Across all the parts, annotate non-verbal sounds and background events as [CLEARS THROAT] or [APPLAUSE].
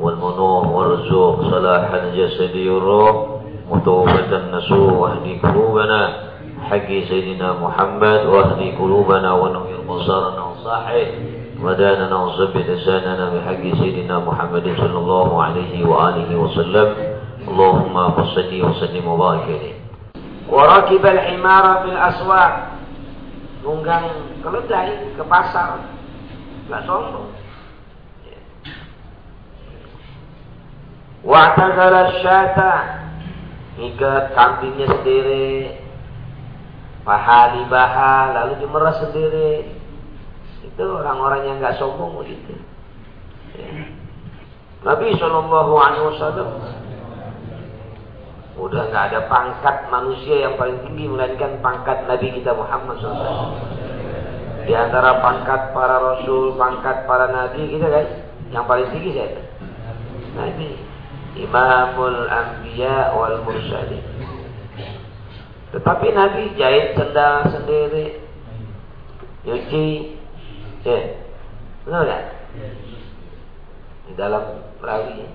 والمنوع والرزوق صلاح الجسد والروح متوبة النسوء واهدي قلوبنا. حق سيدنا محمد واهدي قلوبنا ونوير بصارنا وصاحي وداننا وثبت لساننا بحق سيدنا محمد صلى الله عليه وآله وسلم. اللهم صل وسلم وبارك عليه. وركب الحمار في الأسواق. nunggang keledai ke pasar nggak sombong Wa'tazala syata. Ikat kambingnya sendiri. Pahali baha Lalu dimeras sendiri. Itu orang-orang yang gak sombong begitu. Ya. Nabi Wasallam Udah gak ada pangkat manusia yang paling tinggi Melainkan pangkat Nabi kita Muhammad SAW Di antara pangkat para Rasul Pangkat para Nabi kita kan Yang paling tinggi siapa? Nabi Imamul Anbiya wal Mursalin. Tetapi Nabi jahit sendal sendiri, nyuci, ya, benar kan? Di dalam perawi,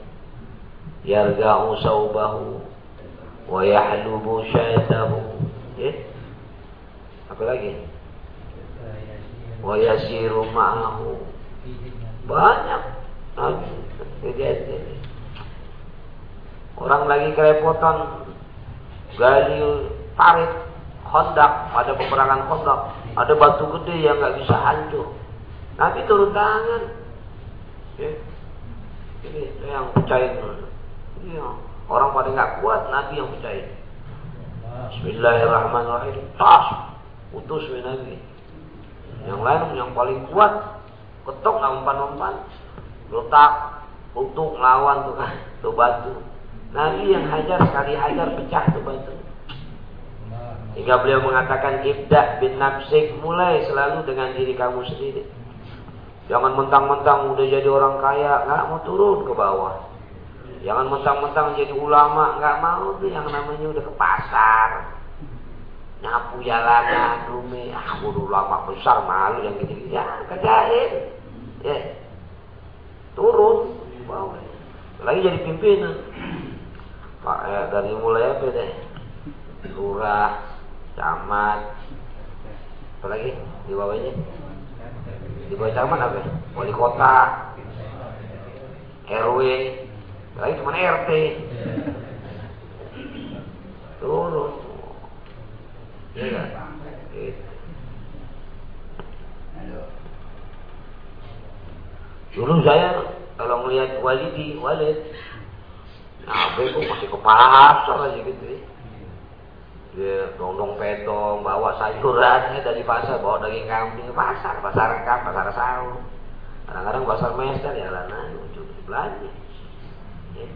yarga'u saubahu, wa yahlubu syatahu, ya. Apa lagi? Wa yasiru ma'ahu. Banyak. Nabi, kejadian Orang lagi kerepotan. Gali parit kondak. Pada peperangan kondak. Ada batu gede yang nggak bisa hancur. Nabi turun tangan. Ya. ini yang pecahin. Ya. orang pada nggak kuat Nabi yang pecahin. Bismillahirrahmanirrahim. Tas. Putus Nabi. Yang lain yang paling kuat ketok nggak umpan-umpan letak untuk lawan tuh kan tuh batu Nabi yang hajar sekali hajar pecah tuh batu. Hingga beliau mengatakan ibda bin nafsik mulai selalu dengan diri kamu sendiri. Jangan mentang-mentang udah jadi orang kaya nggak mau turun ke bawah. Jangan mentang-mentang jadi ulama nggak mau tuh yang namanya udah ke pasar. Nyapu jalanan, rumi, ah ulama besar malu yang gitu, ya kerjain, ya turun. Lagi jadi pimpinan. Pak ya, dari mulai apa deh? Lurah, camat, apa lagi di bawahnya? Di bawah camat apa? Wali kota, RW, lagi cuma RT. Turun. Iya? Gitu. Dulu saya kalau melihat walidi, walid, Nah, itu masih ke pasar aja gitu ya. Dia dong pedong, bawa sayurannya dari pasar, bawa daging kambing ke pasar, pasar rekam, pasar sahur. Kadang-kadang pasar mester ya lah, nah, ujung belanja. Ya.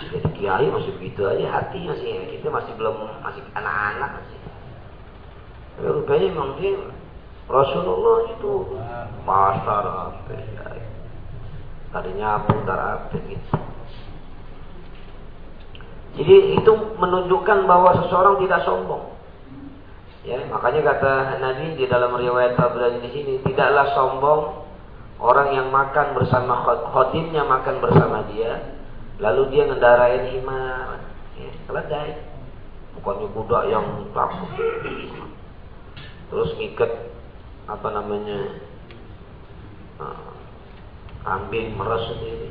Jadi kiai masih begitu aja hati masih kita masih belum masih anak-anak masih. Tapi rupanya memang dia Rasulullah itu pasar apa ya. Tadinya putar apa gitu. Jadi itu menunjukkan bahwa seseorang tidak sombong. Ya, makanya kata Nabi di dalam riwayat Tabrani di sini, tidaklah sombong orang yang makan bersama khodimnya makan bersama dia, lalu dia ngendarain himar, ya, keledai. Bukannya kuda yang takut. Terus ngikat apa namanya? Nah, kambing meres sendiri.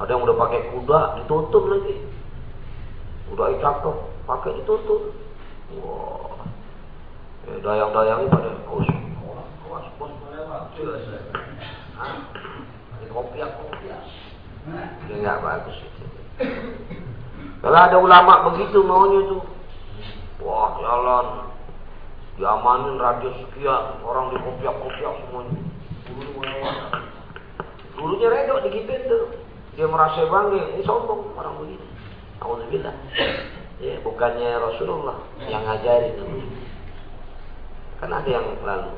Ada yang udah pakai kuda ditutup lagi. Kuda cakep, pakai ditutup. Wah. Ya, dayang-dayang ini pada aus. Awas, bos melewat. Ini kopiak, kopiak. Ini nggak bagus itu. Kalau ada ulama begitu maunya tuh. Wah, jalan. Diamanin radius sekian, orang di kopiak-kopiak semuanya. Dulu lewat. Gurunya redok digituin tuh. Dia merasa bangga, ini sombong orang begini. Alhamdulillah. [CLEARS THROAT] Ya, bukannya Rasulullah yang ngajarin itu. Kan ada yang lalu.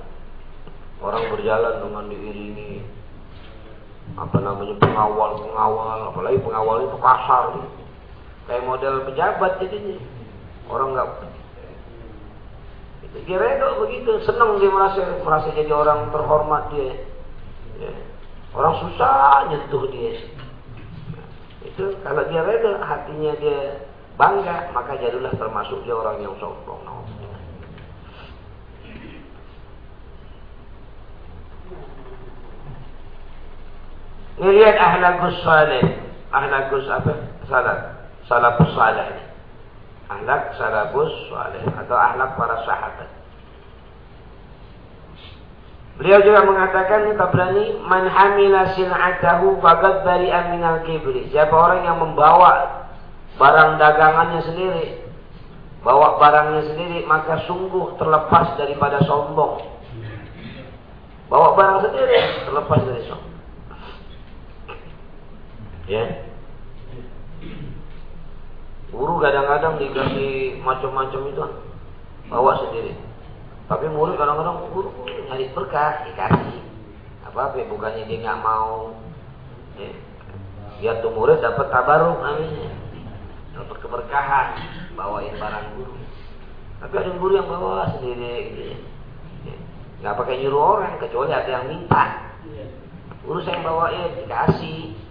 Orang berjalan dengan diiringi apa namanya pengawal pengawal apalagi pengawal itu kasar gitu. kayak model pejabat jadinya orang nggak dia redo begitu senang dia merasa merasa jadi orang terhormat dia ya. orang susah nyentuh dia itu kalau dia redo hatinya dia bangga maka jadilah termasuk dia orang yang sombong Ini lihat ahlakus salih. Ahlakus apa? Salaf. Salafus salih. Ahlak salafus salih. Atau ahlak para sahabat. Beliau juga mengatakan Tabrani man hamila sin'atahu faqad bari'a minal kibri. Siapa orang yang membawa barang dagangannya sendiri, bawa barangnya sendiri, maka sungguh terlepas daripada sombong. Bawa barang sendiri, terlepas dari sombong. Ya. Guru kadang-kadang dikasih macam-macam itu bawa sendiri. Tapi murid kadang-kadang guru nyari berkah dikasih. Apa apa bukannya dia nggak mau. Ya. Tuh murid dapat tabaruk namanya. Dapat keberkahan bawain barang guru. Tapi ada guru yang bawa sendiri gitu ya. ya. Nggak pakai nyuruh orang kecuali ada yang minta. Guru saya yang bawain dikasih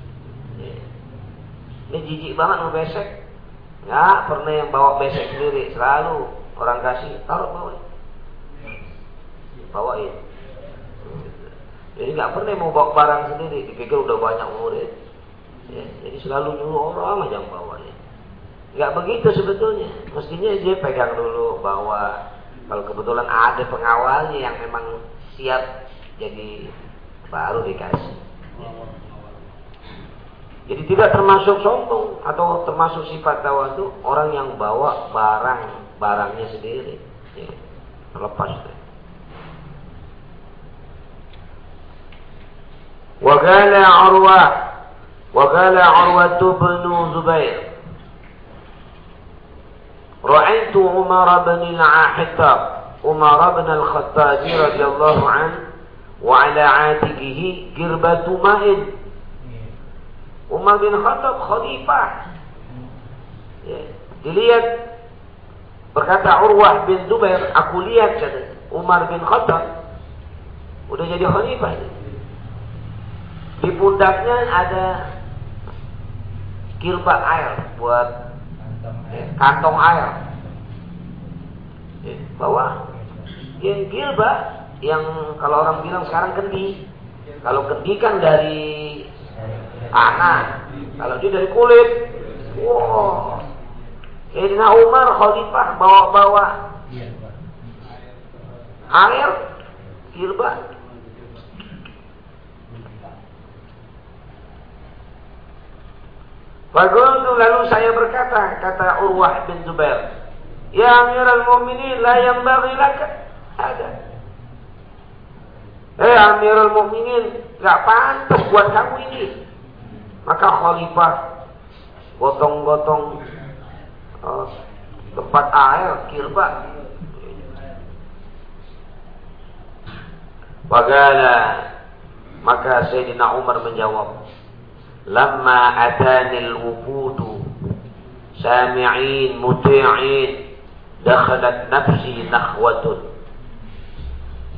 ini jijik banget mau besek. Ya, pernah yang bawa besek sendiri. Selalu orang kasih, taruh bawain. Bawain. Jadi nggak pernah mau bawa barang sendiri. Dipikir udah banyak murid. Ya, jadi selalu nyuruh orang aja yang bawain. Nggak begitu sebetulnya. Mestinya dia pegang dulu bawa. Kalau kebetulan ada pengawalnya yang memang siap jadi baru dikasih. Jadi tidak termasuk sombong atau termasuk sifat itu orang yang bawa barang barangnya sendiri. Ya, terlepas. وقال عروة وقال عروة بن زبير رأيت عمر بن العاحطة عمر بن الخطاب رضي الله عنه وعلى عاتقه قربة ماء عمر بن الخطاب خليفة. dilihat berkata عروة بن زبير أقول لك عمر بن bin Khattab sudah خليفة. Di pundaknya ada kirba air buat kantong air. Ya, bawa yang kirba yang kalau orang bilang sekarang kendi. Kalau kendi kan dari tanah. Kalau dia dari kulit, wow. Sayyidina Umar khalifah bawa-bawa air kirba. Fakultu lalu saya berkata, kata Urwah bin Zubair, Ya Amirul Mu'minin, la yang bagi laka. Ada. Eh Amirul Mu'minin, gak pantas buat kamu ini. Maka khalifah gotong-gotong uh, tempat air kirba. Bagala maka Sayyidina Umar menjawab, "Lamma atani al-wufudu sami'in muti'in dakhalat nafsi nakhwatun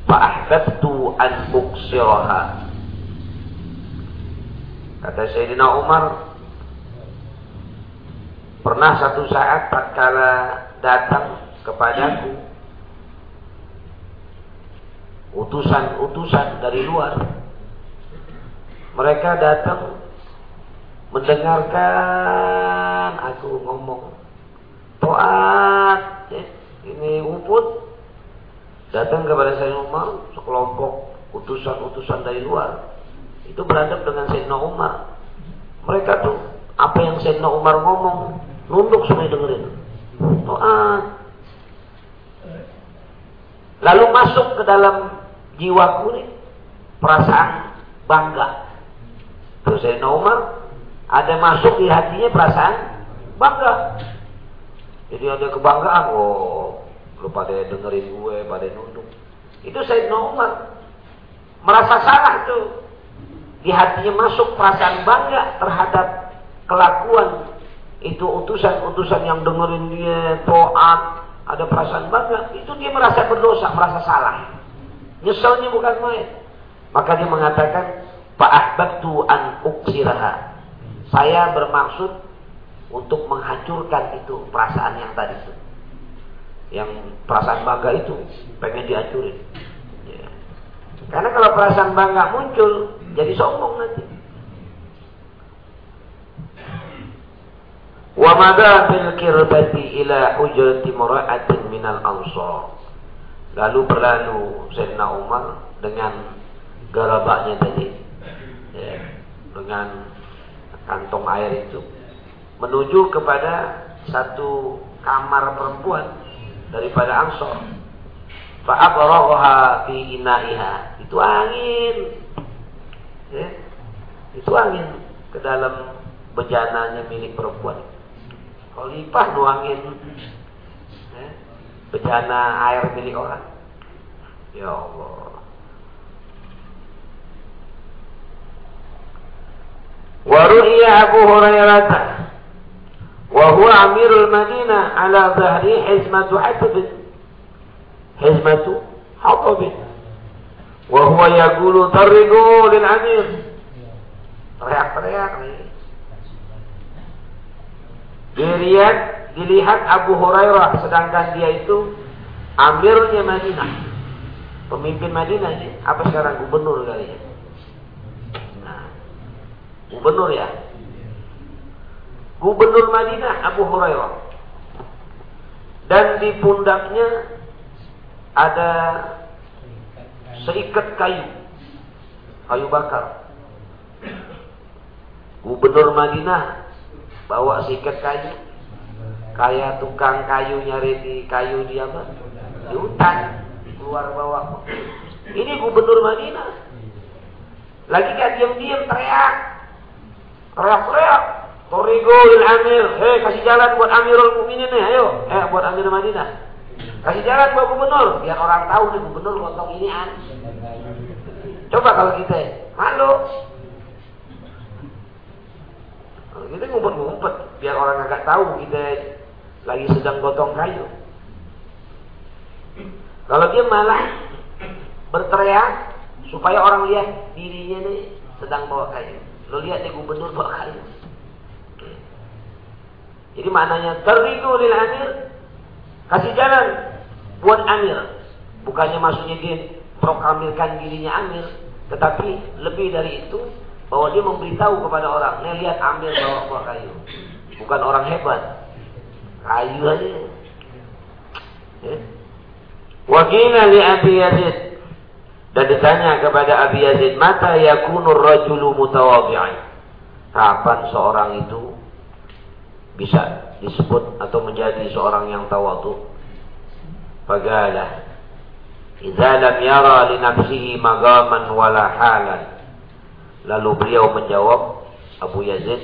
fa ahbabtu an uksiraha." Kata Sayyidina Umar, pernah satu saat tatkala datang kepadaku utusan-utusan dari luar. Mereka datang mendengarkan aku ngomong. Toat, ya, ini uput datang kepada Sayyidina Umar sekelompok utusan-utusan dari luar itu beradab dengan Sayyidina Umar. Mereka tuh apa yang Sayyidina Umar ngomong, nunduk semua dengerin. Taat. Lalu masuk ke dalam jiwaku nih perasaan bangga. Kalau Sayyidina Umar ada masuk di hatinya perasaan bangga. Jadi ada kebanggaan, oh lu pada dengerin gue, pada nunduk. Itu Sayyidina Umar merasa salah tuh. Di hatinya masuk perasaan bangga terhadap kelakuan itu utusan-utusan yang dengerin dia toat, ada perasaan bangga, itu dia merasa berdosa, merasa salah. Nyeselnya bukan main. Maka dia mengatakan, Fa'ahbabtu an uksiraha. Saya bermaksud untuk menghancurkan itu perasaan yang tadi itu. Yang perasaan bangga itu pengen dihancurin. Ya. Karena kalau perasaan bangga muncul, jadi sombong nanti. Wa madha fil kirbati ila hujrati mura'atin minal ansar. Lalu berlalu Sayyidina Umar dengan garabaknya tadi. Ya, dengan kantong air itu menuju kepada satu kamar perempuan daripada Ansor. Fi ina'iha. Itu angin. Ya. Itu angin ke dalam bejananya milik perempuan. Khalifah nuangin eh, bejana air milik orang. Ya Allah. Wa huwa amirul Madinah ala dhahri hizmatu hatb hizmatu hatab wa huwa yaqulu tarriqu lil amir teriak-teriak nih Dilihat, dilihat Abu Hurairah sedangkan dia itu amirnya Madinah. Pemimpin Madinah sih. Apa sekarang gubernur kali ya? Gubernur ya. Gubernur Madinah Abu Hurairah. Dan di pundaknya ada seikat kayu. Kayu bakar. Gubernur Madinah bawa sikat kayu kayak tukang kayu nyari di kayu di apa di hutan keluar bawa ini gubernur Madinah lagi gak diam-diam teriak teriak-teriak Torigo il Amir, hei kasih jalan buat Amirul Mukminin nih, ayo, eh buat Amir Madinah. Kasih jalan buat gubernur, biar orang tahu nih gubernur gotong ini an. Coba kalau kita, malu, kita ngumpet-ngumpet biar orang agak tahu kita lagi sedang gotong kayu. Kalau dia malah berteriak supaya orang lihat dirinya nih sedang bawa kayu. Lo lihat nih gubernur bawa kayu. Jadi maknanya terigu lil amir kasih jalan buat amir. Bukannya maksudnya dia proklamirkan dirinya amir, tetapi lebih dari itu bahwa dia memberitahu kepada orang, nih lihat ambil bawa buah kayu. Bukan orang hebat. Kayu aja. Ya. Wakina li Abi Yazid. Dan ditanya kepada Abi Yazid, mata yakunur rajulu mutawadhi'an. Kapan seorang itu bisa disebut atau menjadi seorang yang tawadu? Fagalah. Idza lam yara li nafsihi magaman wala halan Lalu beliau menjawab Abu Yazid,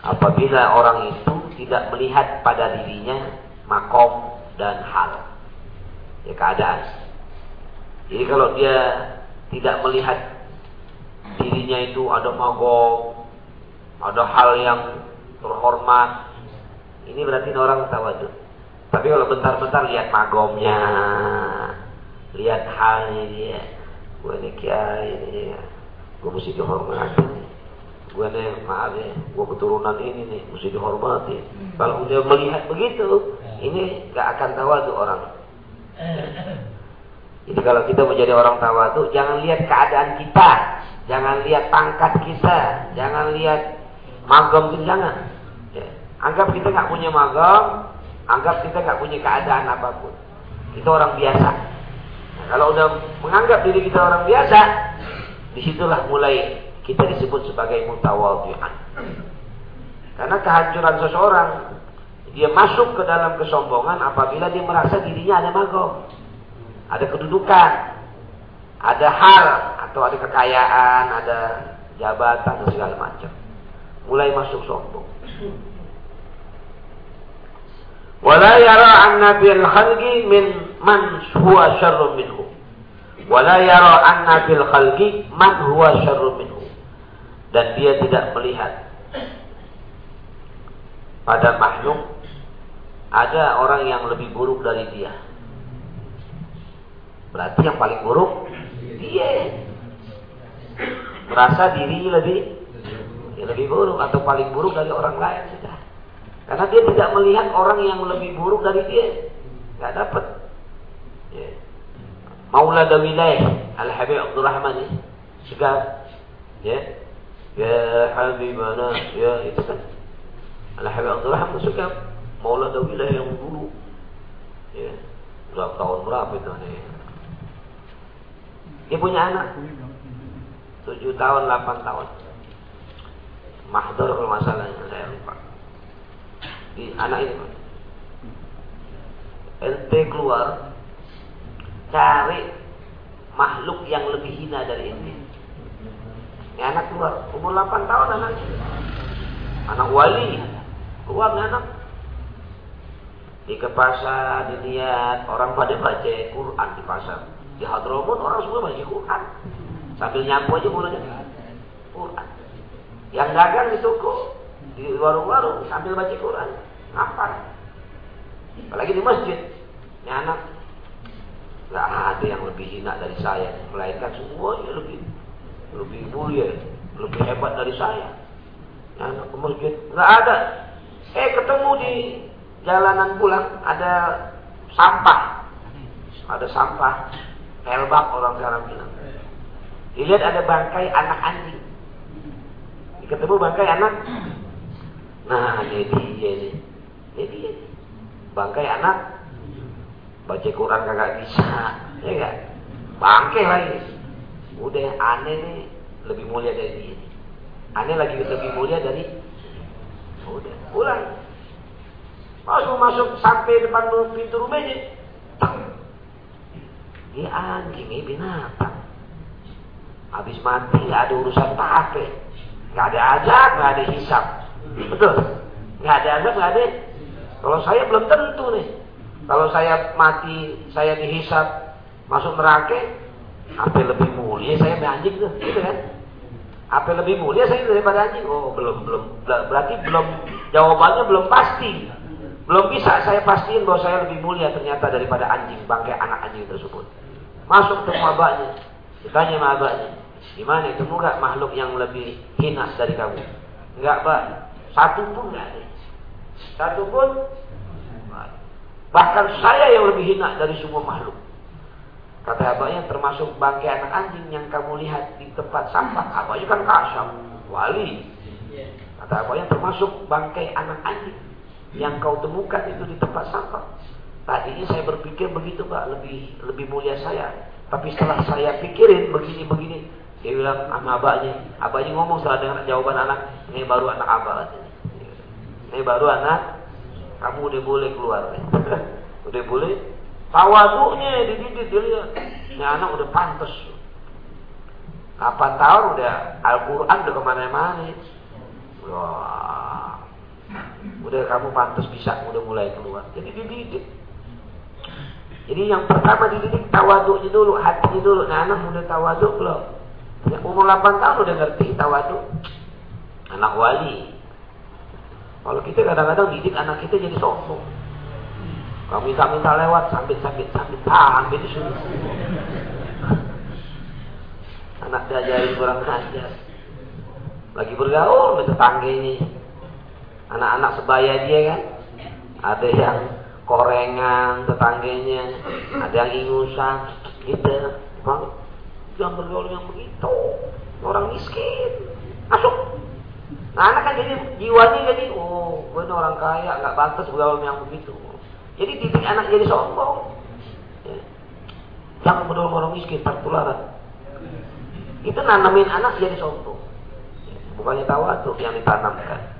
apabila orang itu tidak melihat pada dirinya makom dan hal, ya keadaan. Jadi kalau dia tidak melihat dirinya itu ada makom, ada hal yang terhormat, ini berarti orang tawadu. Tapi kalau bentar-bentar lihat magomnya, lihat halnya dia, gue ini kiai ini ya gue mesti dihormati gue nih maaf ya gue keturunan ini nih mesti dihormati. Hmm. kalau udah melihat begitu ini gak akan tawadu orang [LAUGHS] jadi kalau kita menjadi orang tawadu jangan lihat keadaan kita. Jangan lihat pangkat kita. Jangan lihat magam kita jangan. Ya. anggap kita nggak punya magam anggap kita nggak punya keadaan apa pun. Kita orang biasa. Nah, kalau udah menganggap diri kita orang biasa Di situlah mulai kita disebut sebagai mutawadhi'an. Karena kehancuran seseorang dia masuk ke dalam kesombongan apabila dia merasa dirinya ada magom, ada kedudukan, ada hal atau ada kekayaan, ada jabatan dan segala macam. Mulai masuk sombong. Wala yara anna bil khalqi min man huwa syarrun minhu. Wala yara anna bil khalqi man huwa syarrun minhu. Dan dia tidak melihat pada makhluk ada orang yang lebih buruk dari dia. Berarti yang paling buruk dia. Merasa diri lebih ya lebih buruk atau paling buruk dari orang lain sudah. Karena dia tidak melihat orang yang lebih buruk dari dia. Tidak dapat. Ya. Maula Dawilayh Al-Habib Abdul Rahman ya. Segar. Ya. Ya Habibana. Ya itu kan. Al-Habib Abdul Rahman suka Maula Dawilayh yang dulu. Ya. Berapa tahun berapa itu nih. Dia punya anak. Tujuh tahun, delapan tahun. Mahdor kalau masalahnya saya lupa. Di anak ini. Ente keluar cari makhluk yang lebih hina dari ini. Ini anak keluar umur 8 tahun anak anak wali keluar anak di ke pasar dilihat orang pada baca Quran di pasar di Hadramut orang semua baca Quran. Sambil nyapu aja mulanya Quran. Yang dagang di toko di warung-warung sambil baca Quran. Apa? Apalagi di masjid. Ini anak. Nggak ada yang lebih hina dari saya. Melainkan semuanya lebih lebih mulia lebih hebat dari saya. Ini anak ke masjid. Nggak ada. Eh ketemu di jalanan pulang ada sampah. Ada sampah pelbak orang sekarang bilang. Dilihat ada bangkai anak anjing. Ketemu bangkai anak. Nah ini dia nih ini bangkai anak. Baca Quran kagak bisa ya kan bangkai lagi. Udah aneh nih. Lebih mulia dari dia. Aneh lagi lebih mulia dari udah pulang. Masuk masuk sampai depan pintu rumahnya dia anjing ini binatang. Habis mati ada urusan nggak ada azab nggak ada hisap betul? Nggak ada azab nggak ada. Kalau saya belum tentu nih. Kalau saya mati saya dihisap masuk neraka apa lebih mulia saya anjing tuh? Gitu kan? Apa lebih mulia saya daripada anjing? Oh belum belum. Berarti belum jawabannya belum pasti. Belum bisa saya pastiin bahwa saya lebih mulia ternyata daripada anjing bangkai anak anjing tersebut masuk ke mabaknya ditanya mabaknya Gimana itu enggak makhluk yang lebih hina dari kamu? Enggak, Pak. Satu pun enggak ada. Satu pun bahkan saya yang lebih hina dari semua makhluk. Kata abahnya termasuk bangkai anak anjing yang kamu lihat di tempat sampah. Abahnya kan kasam, wali. Kata abahnya termasuk bangkai anak anjing yang kau temukan itu di tempat sampah. Tadinya saya berpikir begitu pak, lebih lebih mulia saya. Tapi setelah saya pikirin begini-begini, dia bilang sama abahnya. Abahnya ngomong setelah dengar jawaban anak. Ini baru anak abah. Ini baru anak. Kamu udah boleh keluar. [LAUGHS] udah boleh. Tawaduknya dididik dia lihat. Ini anak udah pantas. Kapan tahun udah Al-Quran udah ke mana-mana. Wah. Udah kamu pantas bisa udah mulai keluar. Jadi dididik. Jadi yang pertama dididik tawaduknya dulu, hatinya dulu. Nah anak udah tawaduk belum? Ya, umur 8 tahun udah ngerti tawadu. Anak wali. Kalau kita kadang-kadang didik anak kita jadi sombong. Kalau minta-minta lewat, sambit-sambit, sambit, ambil di sini. Anak diajarin kurang ajar. Lagi bergaul sama tetangganya. Anak-anak sebaya dia kan. Ada yang korengan tetangganya, ada yang ingusan, gitu. Bang, Jangan bergaul yang begitu. Orang miskin. Masuk. Nah, anak kan jadi jiwanya jadi, oh, gue ini orang kaya, nggak pantas bergaul yang begitu. Jadi didik anak jadi sombong. Ya. Jangan bergaul orang miskin, tertularan. Itu nanamin anak jadi sombong. Bukannya tawadu yang ditanamkan.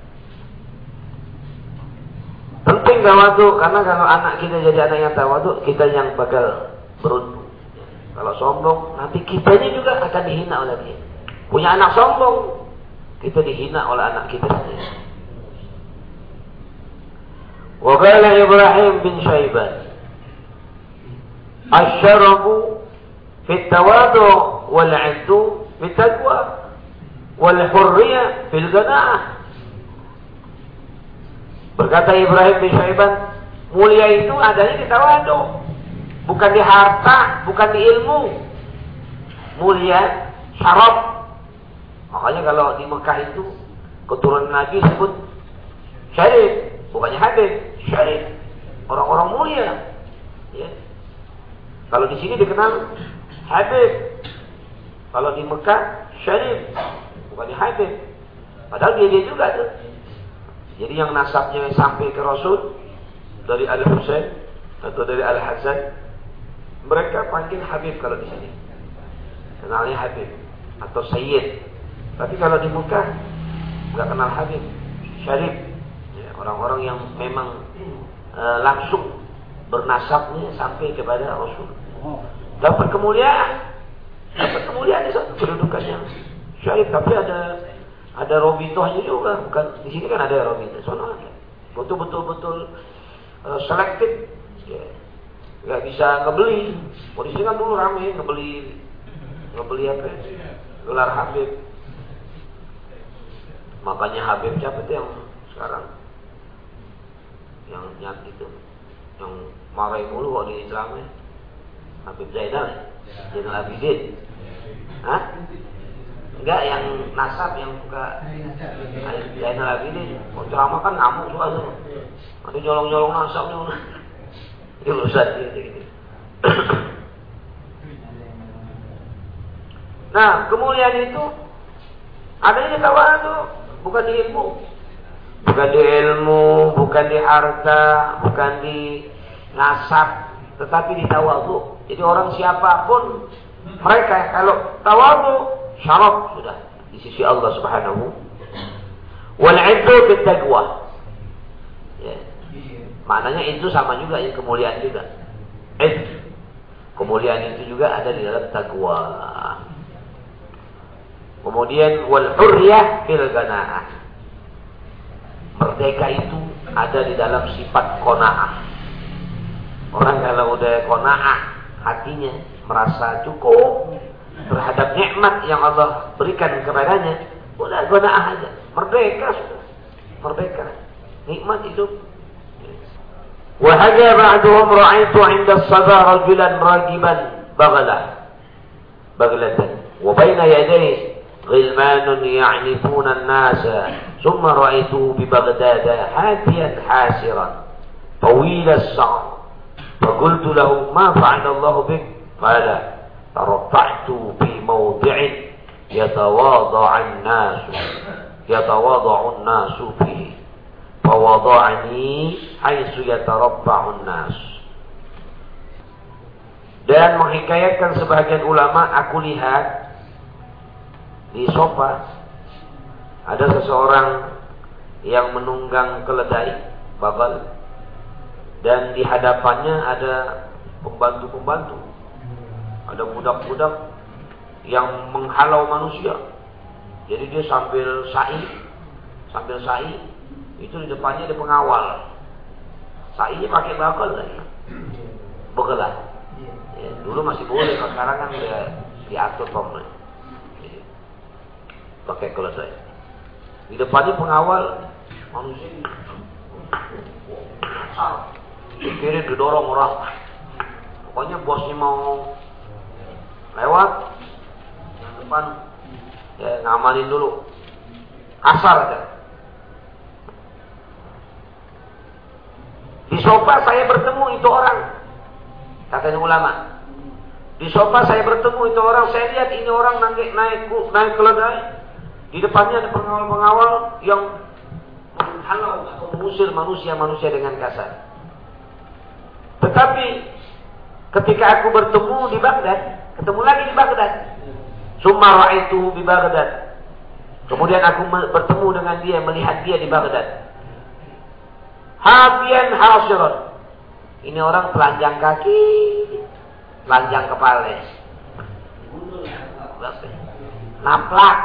Penting tawadu karena kalau anak kita jadi anak yang tawadu, kita yang bakal beruntung. Kalau sombong, nanti kitanya juga akan dihina oleh dia. Punya anak sombong, kita dihina oleh anak kita sendiri. Wakala Ibrahim bin Shaybah Asyarabu Fit tawadu wal-'izzu fit taqwa wal-hurriyah fil gana'ah Berkata Ibrahim bin Syaiban, mulia itu adanya di tawadu, bukan di harta, bukan di ilmu. Mulia syarab. Makanya kalau di Mekah itu keturunan Nabi sebut syarif, bukannya habib, syarif. Orang-orang mulia. Ya. Kalau di sini dikenal habib. Kalau di Mekah syarif, bukannya habib. Padahal dia dia juga tuh. Jadi yang nasabnya sampai ke Rasul dari Al Husain atau dari Al Hasan, mereka panggil Habib kalau di sini. Kenalnya Habib atau Sayyid. Tapi kalau di Mekah nggak kenal Habib, Syarif. Ya, orang-orang yang memang e, langsung bernasabnya sampai kepada Rasul. Dapat kemuliaan, dapat kemuliaan itu kedudukannya Syarif. Tapi ada ada robitohnya juga, bukan di sini kan ada robito, sono ada. Betul-betul betul uh, selektif. Ya. Gak bisa ngebeli. Di sini kan dulu rame ngebeli ngebeli apa? Gelar Habib. Makanya Habib siapa itu yang sekarang yang nyat itu yang marah mulu kok di Islamnya Habib Zainal Zainal Abidin Hah? Enggak yang nasab yang suka Zainal Abidin. Kalau ceramah kan ngamuk suka tuh. Ada nyolong-nyolong nasabnya. Itu Ustaz gitu. Nah, kemuliaan itu adanya tawadu, bukan di ilmu. Bukan di ilmu, bukan di harta, bukan di nasab, tetapi di tawadu. Jadi orang siapa pun mereka kalau tawadu syaraf sudah di sisi Allah Subhanahu wal iddu fit taqwa. Ya. Maknanya itu sama juga yang kemuliaan juga. Kemuliaan itu juga ada di dalam takwa. Kemudian wal hurriyah fil ganaah. Merdeka itu ada di dalam sifat qanaah. Orang kalau udah qanaah hatinya merasa cukup terhadap nikmat yang Allah berikan kepadanya, udah qanaah aja. Merdeka sudah. Merdeka. Nikmat hidup. وهجى بعدهم رأيت عند الصدى رجلا راكبا بغلة بغلة وبين يديه غلمان يعنفون الناس ثم رأيته ببغداد حافيا حاسرا طويل الشعر فقلت له ما فعل الله بك قال ترفعت في موضع يتواضع الناس يتواضع الناس فيه فوضعني حيث يتربع الناس dan menghikayatkan sebagian ulama aku lihat di sofa ada seseorang yang menunggang keledai babal dan di hadapannya ada pembantu-pembantu ada budak-budak yang menghalau manusia jadi dia sambil sa'i sambil sa'i itu di depannya ada pengawal sa'inya pakai bakal lagi begelah ya, dulu masih boleh kalau sekarang kan udah diatur pemerintah pakai keledai. Di depannya pengawal manusia. Kiri didorong orang. Pokoknya bosnya mau lewat, yang depan ya ngamanin dulu. Kasar aja. Di sofa saya bertemu itu orang. Katanya ulama. Di sofa saya bertemu itu orang, saya lihat ini orang naik naik naik keledai. Di depannya ada pengawal-pengawal yang menghalau atau mengusir manusia-manusia dengan kasar. Tetapi ketika aku bertemu di Baghdad, ketemu lagi di Baghdad. Summa ra'aitu di Baghdad. Kemudian aku bertemu dengan dia, melihat dia di Baghdad. Hafian hasiran. Ini orang telanjang kaki, telanjang kepala. naplak.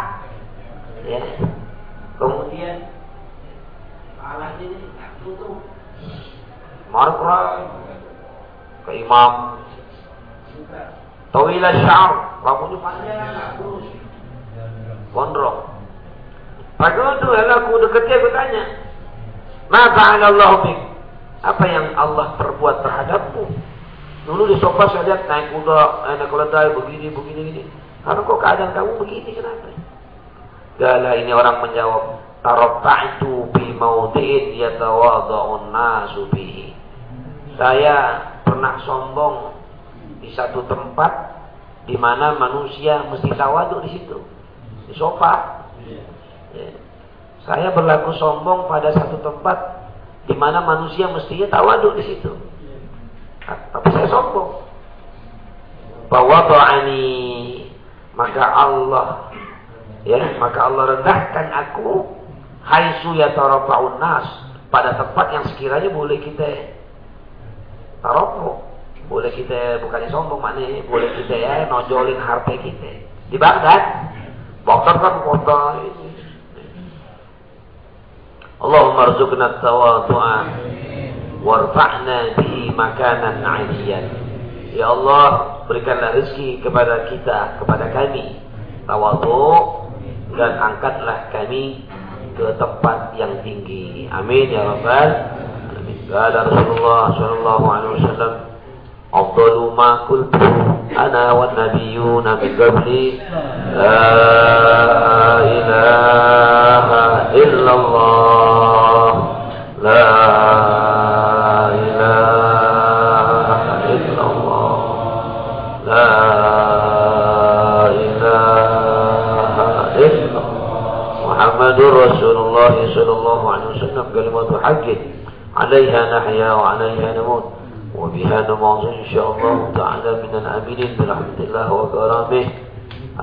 Ya. Kemudian alat ini tutup. Ke imam. Tawila syar, rambutnya panjang, kurus. Gondrong. Padahal itu aku dekatnya aku tanya. Maka Allah bik. Apa yang Allah perbuat terhadapmu? Dulu di sofa saya lihat naik kuda, naik keledai, begini, begini, begini. Karena kok keadaan kamu begini, kenapa? Gala ini orang menjawab, Tarabta'tu bi maudi'in yatawada'un nasu bihi. Saya pernah sombong di satu tempat di mana manusia mesti tawaduk di situ. Di sofa. Ya. Saya berlaku sombong pada satu tempat di mana manusia mestinya tawaduk di situ. Tapi saya sombong. Bahwa ini maka Allah ya maka Allah rendahkan aku haitsu yatarafa'un nas pada tempat yang sekiranya boleh kita tarofu boleh kita bukannya sombong mana boleh kita ya nojolin harta kita di Baghdad Baghdad kan kota ini Allahumma rzuqna tawadu'a warfa'na bihi makanan 'aliyan. Ya Allah, berikanlah rezeki kepada kita, kepada kami tawadhu dan angkatlah kami ke tempat yang tinggi. Amin ya rabbal alamin. Rasulullah sallallahu alaihi wasallam afdalu ma qultu ana wan nabiyyuna min qabli la ilaha illallah لا إله إلا الله. لا إله إلا الله. محمد رسول الله صلى الله عليه وسلم كلمة حق عليها نحيا وعليها نموت. وبها نموت إن شاء الله تعالى من الأمينين برحمة الله وكرامه.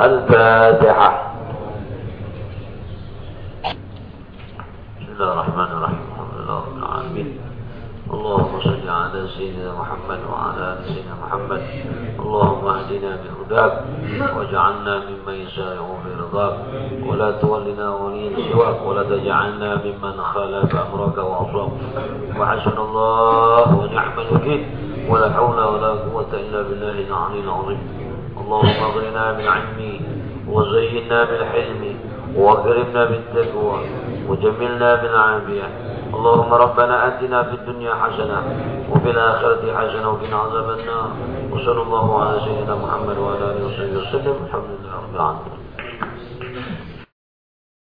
الفاتحة. بسم الله الرحمن الرحيم. لله رب العالمين. اللهم صل على سيدنا محمد وعلى آل سيدنا محمد. اللهم اهدنا بهداك واجعلنا ممن يسارع في رضاك. ولا تولنا وليا سواك ولا تجعلنا ممن خالف أمرك واصاك وحسن الله ونعم الوكيل. ولا حول ولا قوة إلا بالله العلي العظيم. اللهم اغننا بالعلم وزينا بالحلم. واكرمنا بالتقوى. وجملنا بالعافية. اللهم ربنا آتنا في الدنيا حسنة وفي الآخرة حسنة وقنا عذاب النار. وصلى الله على سيدنا محمد وعلى آله وصحبه وسلم. الحمد لله رب العالمين.